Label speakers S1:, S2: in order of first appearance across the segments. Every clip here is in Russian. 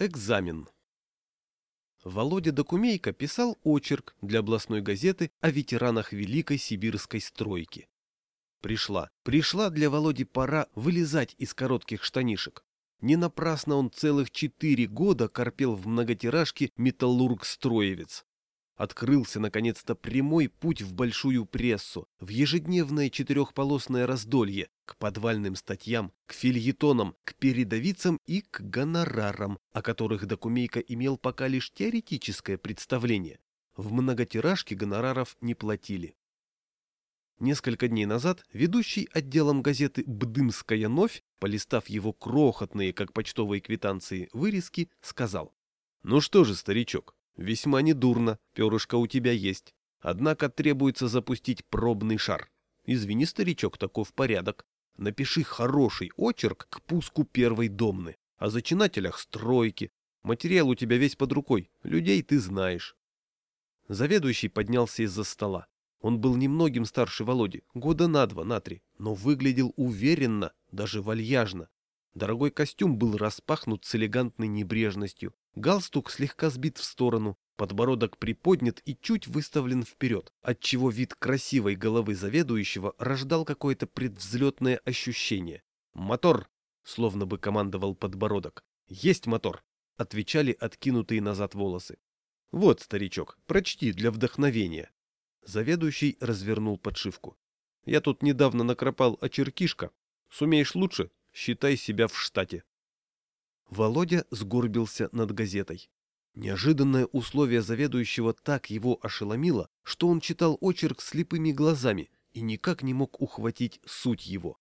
S1: Экзамен. Володя Докумейко писал очерк для областной газеты о ветеранах Великой Сибирской стройки. Пришла, пришла для Володи пора вылезать из коротких штанишек. Не напрасно он целых четыре года корпел в многотиражке «Металлург-строевец». Открылся, наконец-то, прямой путь в большую прессу, в ежедневное четырехполосное раздолье, к подвальным статьям, к фильетонам, к передовицам и к гонорарам, о которых Докумейко имел пока лишь теоретическое представление. В многотиражке гонораров не платили. Несколько дней назад ведущий отделом газеты «Бдымская новь», полистав его крохотные, как почтовые квитанции, вырезки, сказал. «Ну что же, старичок, весьма недурно, перышко у тебя есть. Однако требуется запустить пробный шар. Извини, старичок, таков порядок. Напиши хороший очерк к пуску первой домны. О зачинателях стройки. Материал у тебя весь под рукой, людей ты знаешь». Заведующий поднялся из-за стола. Он был немногим старше Володи, года на два, на три, но выглядел уверенно, даже вальяжно. Дорогой костюм был распахнут с элегантной небрежностью, галстук слегка сбит в сторону, подбородок приподнят и чуть выставлен вперед, отчего вид красивой головы заведующего рождал какое-то предвзлетное ощущение. «Мотор!» — словно бы командовал подбородок. «Есть мотор!» — отвечали откинутые назад волосы. «Вот, старичок, прочти для вдохновения». Заведующий развернул подшивку. «Я тут недавно накропал очеркишка. Сумеешь лучше? Считай себя в штате». Володя сгорбился над газетой. Неожиданное условие заведующего так его ошеломило, что он читал очерк слепыми глазами и никак не мог ухватить суть его.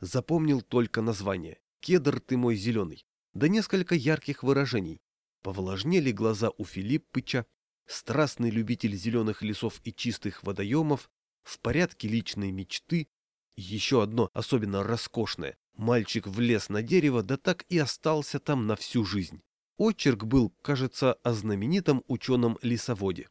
S1: Запомнил только название «Кедр ты мой зеленый», да несколько ярких выражений. Повлажнели глаза у Филиппыча, страстный любитель зеленых лесов и чистых водоемов, в порядке личной мечты, еще одно особенно роскошное. Мальчик влез на дерево, да так и остался там на всю жизнь. Очерк был, кажется, о знаменитом ученом-лесоводе.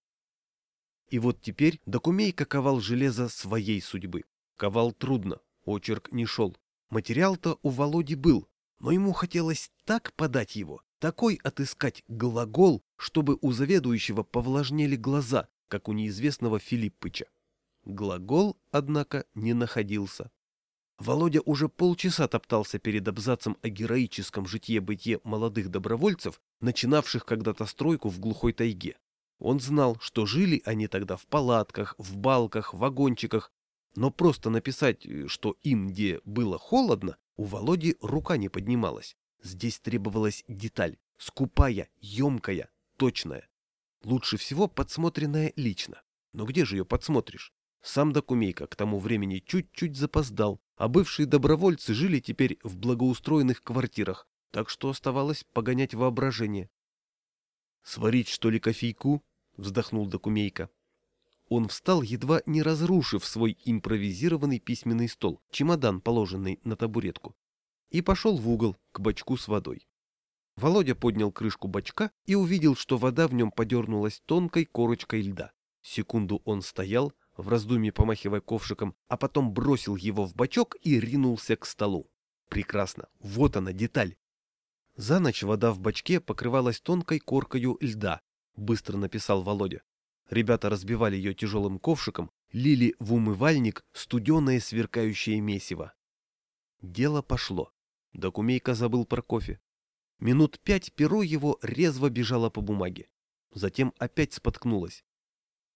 S1: И вот теперь Докумейка ковал железо своей судьбы. Ковал трудно, очерк не шел. Материал-то у Володи был, но ему хотелось так подать его, такой отыскать глагол, чтобы у заведующего повлажнели глаза, как у неизвестного Филиппыча. Глагол, однако, не находился. Володя уже полчаса топтался перед абзацем о героическом житье-бытие молодых добровольцев, начинавших когда-то стройку в глухой тайге. Он знал, что жили они тогда в палатках, в балках, в вагончиках, но просто написать, что им где было холодно, у Володи рука не поднималась. Здесь требовалась деталь, скупая, емкая, точная. Лучше всего подсмотренная лично. Но где же ее подсмотришь? Сам Докумейка к тому времени чуть-чуть запоздал, а бывшие добровольцы жили теперь в благоустроенных квартирах, так что оставалось погонять воображение. «Сварить, что ли, кофейку?» — вздохнул Докумейка. Он встал, едва не разрушив свой импровизированный письменный стол, чемодан, положенный на табуретку, и пошел в угол к бачку с водой. Володя поднял крышку бачка и увидел, что вода в нем подернулась тонкой корочкой льда. Секунду он стоял, в раздумье помахивая ковшиком, а потом бросил его в бачок и ринулся к столу. Прекрасно, вот она деталь. За ночь вода в бачке покрывалась тонкой коркою льда, быстро написал Володя. Ребята разбивали ее тяжелым ковшиком, лили в умывальник студеное сверкающее месиво. Дело пошло. Докумейка забыл про кофе. Минут пять перо его резво бежало по бумаге. Затем опять споткнулось.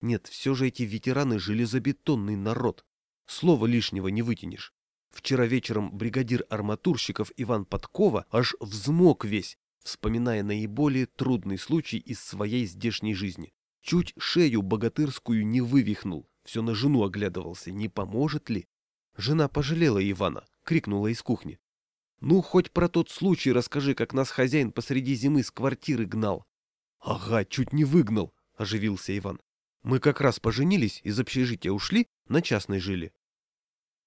S1: Нет, все же эти ветераны железобетонный народ. Слова лишнего не вытянешь. Вчера вечером бригадир арматурщиков Иван Подкова аж взмок весь, вспоминая наиболее трудный случай из своей здешней жизни. Чуть шею богатырскую не вывихнул, все на жену оглядывался, не поможет ли? Жена пожалела Ивана, крикнула из кухни. «Ну, хоть про тот случай расскажи, как нас хозяин посреди зимы с квартиры гнал». «Ага, чуть не выгнал», — оживился Иван. Мы как раз поженились, из общежития ушли, на частной жили.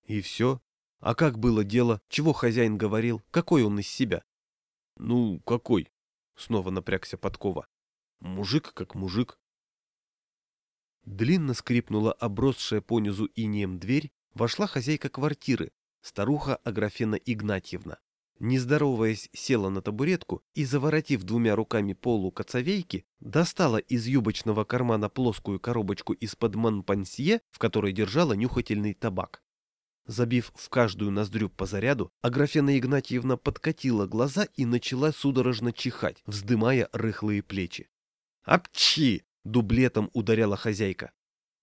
S1: И все. А как было дело? Чего хозяин говорил? Какой он из себя? Ну, какой? Снова напрягся подкова. Мужик как мужик. Длинно скрипнула обросшая понизу инеем дверь, вошла хозяйка квартиры, старуха Аграфена Игнатьевна. Не здороваясь, села на табуретку и, заворотив двумя руками полу коцовейки, достала из юбочного кармана плоскую коробочку из-под манпансье, в которой держала нюхательный табак. Забив в каждую ноздрю по заряду, Аграфена Игнатьевна подкатила глаза и начала судорожно чихать, вздымая рыхлые плечи. «Апчи!» — дублетом ударяла хозяйка.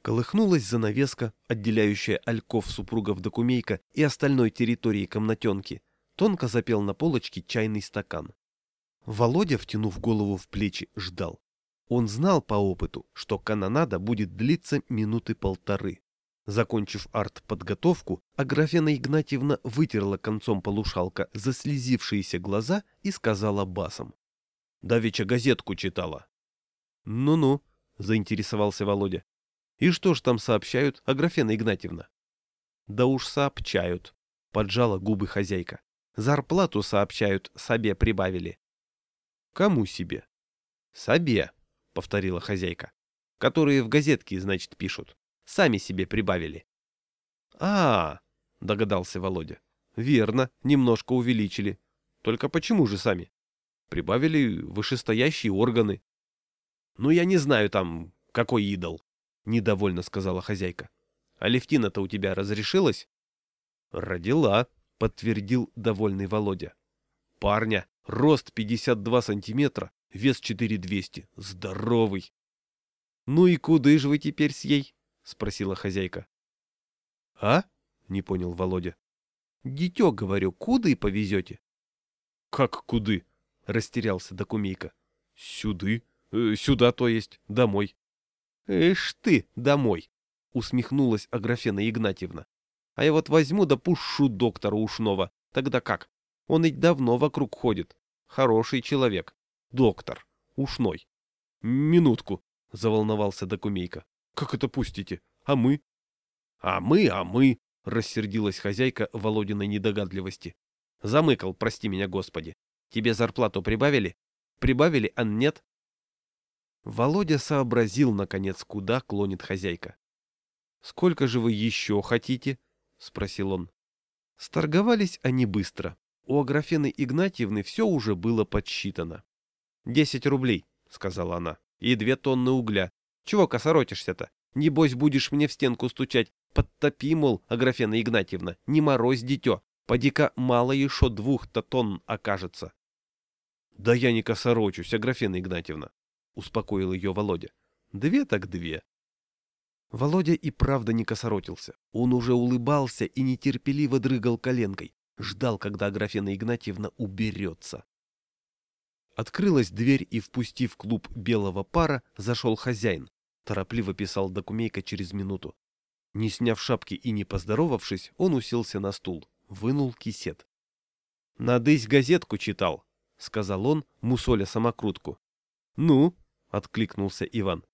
S1: Колыхнулась занавеска, отделяющая альков супругов Докумейка и остальной территории комнатенки. Тонко запел на полочке чайный стакан. Володя, втянув голову в плечи, ждал. Он знал по опыту, что канонада будет длиться минуты полторы. Закончив арт-подготовку, Аграфена Игнатьевна вытерла концом полушалка заслезившиеся глаза и сказала басом. «Давеча газетку читала». «Ну-ну», — заинтересовался Володя. «И что ж там сообщают, Аграфена Игнатьевна?» «Да уж сообщают», — поджала губы хозяйка. «Зарплату сообщают, себе прибавили». «Кому себе?» «Себе», — повторила хозяйка. «Которые в газетке, значит, пишут». Сами себе прибавили. А, -а, -а догадался Володя. Верно, немножко увеличили. Только почему же сами? Прибавили вышестоящие органы. Ну, я не знаю там, какой идол, недовольно сказала хозяйка. А Левтина-то у тебя разрешилась? Родила, подтвердил довольный Володя. Парня, рост 52 сантиметра, вес 4200, здоровый. Ну и куда же вы теперь с ей? спросила хозяйка. А? не понял Володя. Дитё, говорю, куды повезете? Как куды? растерялся Докумейка. Сюды? Э, сюда, то есть, домой. Эш ты, домой, усмехнулась Аграфена Игнатьевна. А я вот возьму да пушу доктора ушного. Тогда как? Он ведь давно вокруг ходит. Хороший человек. Доктор. Ушной. Минутку, заволновался Докумейка. Как это пустите? А мы? А мы, а мы, рассердилась хозяйка Володиной недогадливости. Замыкал, прости меня, Господи. Тебе зарплату прибавили? Прибавили, а нет? Володя сообразил, наконец, куда клонит хозяйка. «Сколько же вы еще хотите?» — спросил он. Сторговались они быстро. У Аграфены Игнатьевны все уже было подсчитано. «Десять рублей», — сказала она, — «и две тонны угля, чего косоротишься-то? Небось, будешь мне в стенку стучать. Подтопи, мол, Аграфена Игнатьевна, не морозь, дитё. Поди-ка мало еще двух-то тонн окажется. — Да я не косорочусь, Аграфена Игнатьевна, — успокоил ее Володя. — Две так две. Володя и правда не косоротился. Он уже улыбался и нетерпеливо дрыгал коленкой. Ждал, когда Аграфена Игнатьевна уберется. Открылась дверь, и, впустив клуб белого пара, зашел хозяин, торопливо писал Докумейка через минуту. Не сняв шапки и не поздоровавшись, он уселся на стул, вынул кисет. «Надысь газетку читал», — сказал он, мусоля самокрутку. «Ну?» — откликнулся Иван.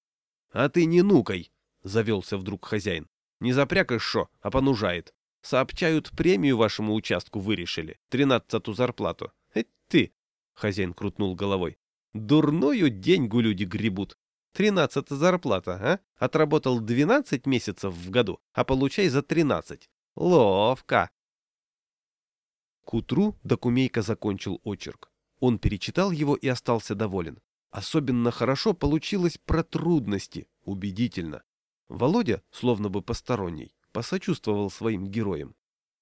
S1: «А ты не нукай!» — завелся вдруг хозяин. «Не запрякаешь шо, а понужает. Сообщают, премию вашему участку вырешили, тринадцатую зарплату. Эть ты!» — хозяин крутнул головой. «Дурною деньгу люди гребут. Тринадцатая зарплата, а? Отработал двенадцать месяцев в году, а получай за тринадцать. Ловко. К утру Докумейка закончил очерк. Он перечитал его и остался доволен. Особенно хорошо получилось про трудности, убедительно. Володя, словно бы посторонний, посочувствовал своим героям.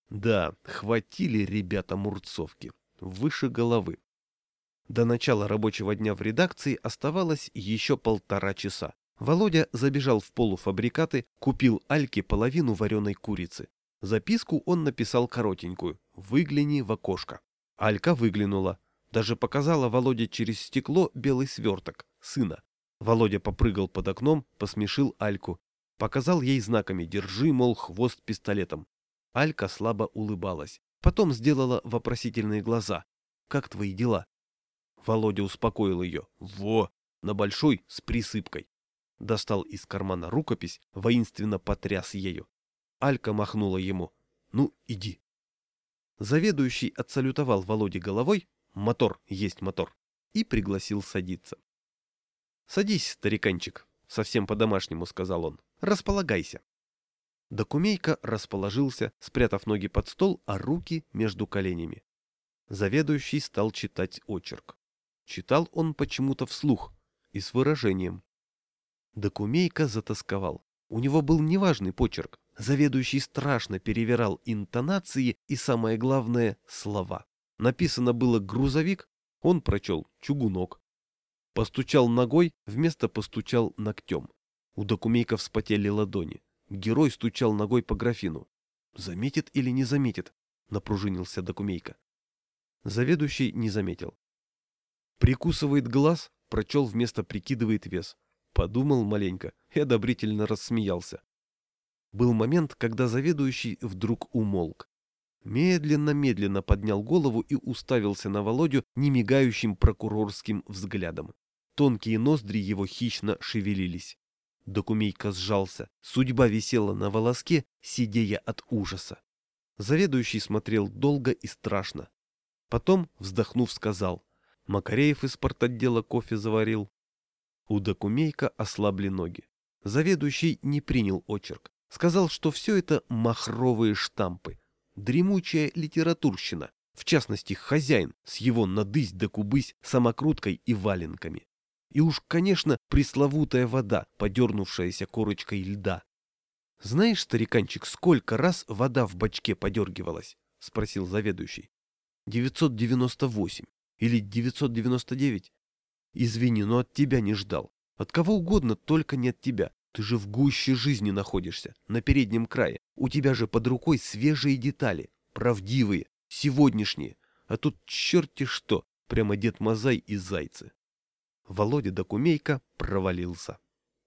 S1: Да, хватили ребята мурцовки. Выше головы. До начала рабочего дня в редакции оставалось еще полтора часа. Володя забежал в полуфабрикаты, купил Альке половину вареной курицы. Записку он написал коротенькую «Выгляни в окошко». Алька выглянула. Даже показала Володе через стекло белый сверток, сына. Володя попрыгал под окном, посмешил Альку. Показал ей знаками «Держи, мол, хвост пистолетом». Алька слабо улыбалась. Потом сделала вопросительные глаза. «Как твои дела?» Володя успокоил ее. Во! На большой с присыпкой. Достал из кармана рукопись, воинственно потряс ею. Алька махнула ему. Ну, иди. Заведующий отсалютовал Володе головой, мотор есть мотор, и пригласил садиться. «Садись, стариканчик», — совсем по-домашнему сказал он. «Располагайся». Докумейка расположился, спрятав ноги под стол, а руки между коленями. Заведующий стал читать очерк. Читал он почему-то вслух и с выражением. Докумейка затасковал. У него был неважный почерк. Заведующий страшно перевирал интонации и, самое главное, слова. Написано было «грузовик», он прочел «чугунок». Постучал ногой, вместо постучал ногтем. У докумейка вспотели ладони. Герой стучал ногой по графину. «Заметит или не заметит?» — напружинился докумейка. Заведующий не заметил. Прикусывает глаз, прочел вместо прикидывает вес. Подумал маленько и одобрительно рассмеялся. Был момент, когда заведующий вдруг умолк. Медленно-медленно поднял голову и уставился на Володю немигающим прокурорским взглядом. Тонкие ноздри его хищно шевелились. Докумейка сжался, судьба висела на волоске, сидея от ужаса. Заведующий смотрел долго и страшно. Потом, вздохнув, сказал, Макареев из портотдела кофе заварил. У Докумейка ослабли ноги. Заведующий не принял очерк. Сказал, что все это махровые штампы, дремучая литературщина, в частности, хозяин с его надысь да кубысь самокруткой и валенками. И уж, конечно, пресловутая вода, подернувшаяся корочкой льда. «Знаешь, стариканчик, сколько раз вода в бачке подергивалась?» — спросил заведующий. «998 или 999? Извини, но от тебя не ждал. От кого угодно, только не от тебя. Ты же в гуще жизни находишься, на переднем крае. У тебя же под рукой свежие детали, правдивые, сегодняшние. А тут черти что, прямо Дед Мазай и зайцы. Володя Докумейко провалился.